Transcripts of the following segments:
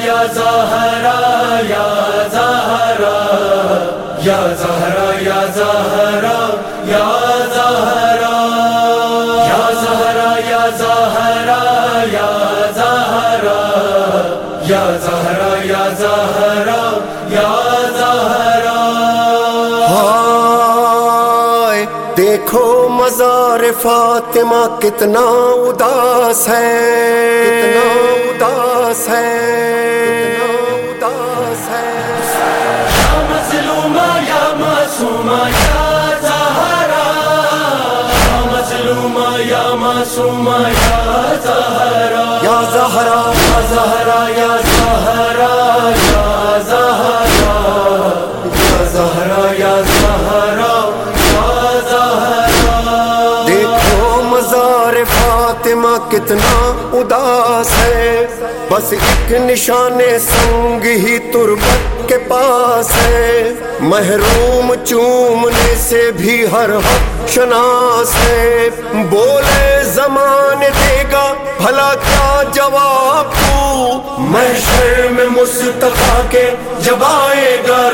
یا زہرا یا زہرا یا زہرا یا زہرا یا زہرا یا زہرا یا زہرا یا زہرا یا زہرا یا زہرا یا زہرا ہائے دیکھو مزار فاطمہ کتنا اداس ہے کتنا اداس ہے یا معصومہ یا زہرا یا زہرا یا زہرا یا زہرا یا زہرا یا زہرا یا زہرا یا زہرا۔ دیکھو مزار فاطمہ کتنا اداس ہے، بس ایک نشان سنگ ہی تربت کے پاس ہے۔ محروم چومنے سے بھی ہر حق شناس ہے۔ بولے زمان دے گا، بھلا کیا جواب تو؟ محشر میں مصطفیٰ کے جب آئے گا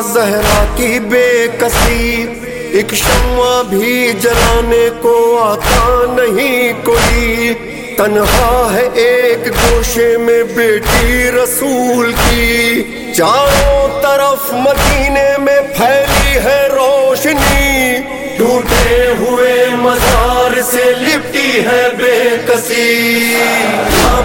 زہرا کی بے کسی، ایک شمع بھی جلانے کو آتا نہیں کوئی۔ تنہا ہے ایک گوشے میں بیٹی رسول کی۔ چاروں طرف مدینے میں پھیلی ہے روشنی۔ ٹوٹے ہوئے مزار سے لپٹی ہے بے کسی۔ یا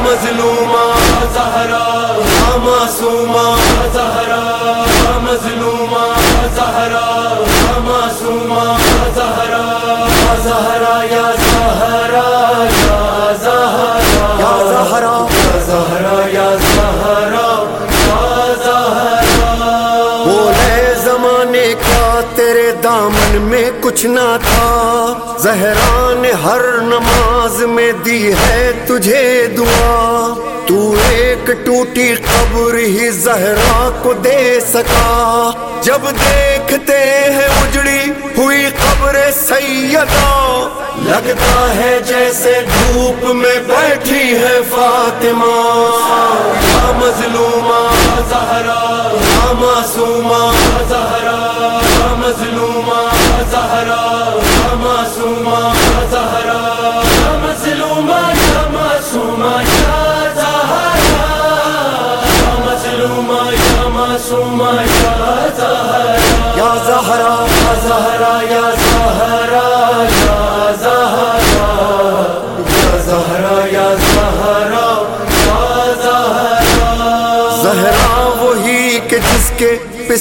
کچھ نہ تھا۔ زہرا نے ہر نماز میں دی ہے تجھے دعا۔ تو ایک ٹوٹی قبر ہی زہرا کو دے سکا۔ جب دیکھتے ہیں اجڑی ہوئی قبر سیدہ، لگتا ہے جیسے دھوپ میں بیٹھی ہے فاطمہ۔ یا مظلومہ زہرا، یا معصومہ زہرا۔ سہارا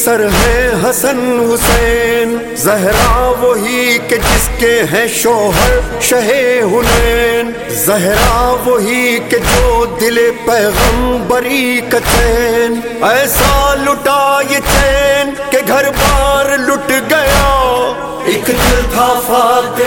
کے پسر ہیں حسن حسین۔ زہرا وہی کہ جس کے ہیں شوہر شہ حنین۔ زہرا وہی کہ جو دل پیغمبری کا چین۔ ایسا لٹا یہ چین کہ گھر بار لٹ گیا۔ ایک دل تھا فاتح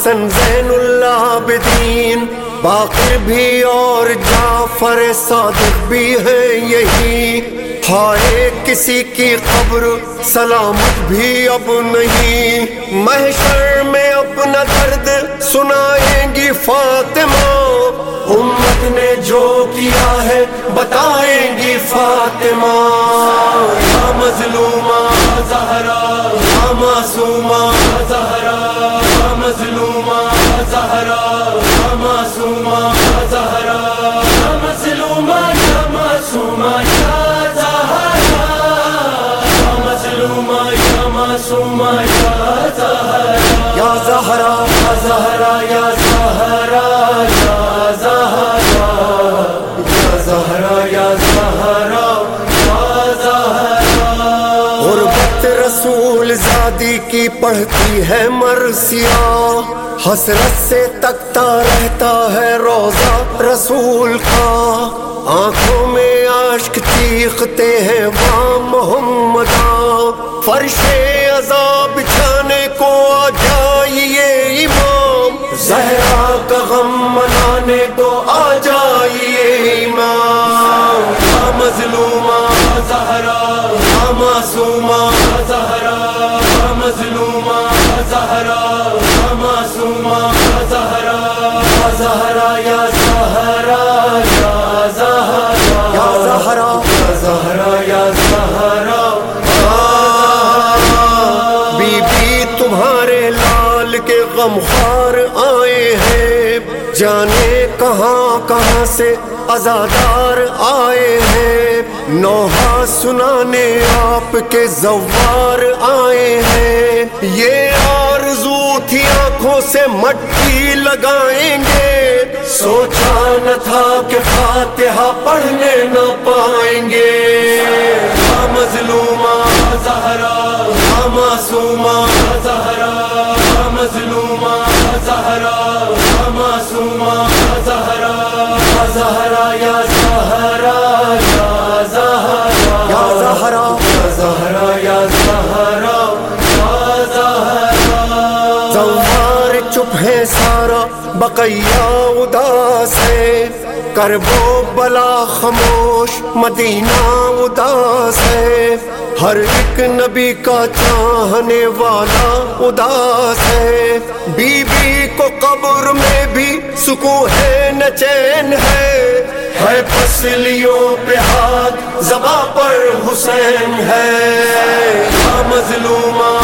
حسن زین اللہ بدین باقر بھی اور جعفر صادق بھی ہے یہی۔ ہائے کسی کی قبر سلامت بھی اب نہیں۔ محشر میں اپنا درد سنائیں گی فاطمہ۔ امت نے جو کیا ہے بتائیں گی فاطمہ۔ یا مظلومہ رسول زادی کی پڑھتی ہے مرسیا حسرت سے تکتا رہتا ہے روزہ رسول کا۔ آنکھوں میں عشق چیختے ہیں وہاں محمد فرشے آئے ہیں۔ جانے کہاں کہاں سے ازادار آئے ہیں۔ نوحہ سنانے آپ کے زوار آئے ہیں۔ یہ آرزو تھی آنکھوں سے مٹی لگائیں گے۔ سوچا نہ تھا کہ فاتحہ پڑھنے نہ پائیں گے۔ بقیا اداس ہے۔ کربو بلا خاموش مدینہ اداس ہے۔ ہر ایک نبی کا چاہنے والا اداس ہے۔ بی بی کو قبر میں بھی سکون ہے، نہ چین ہے۔ ہے پسلیوں پہ ہاتھ زباں پر حسین ہے۔ مظلومہ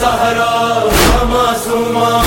زہرا معصومہ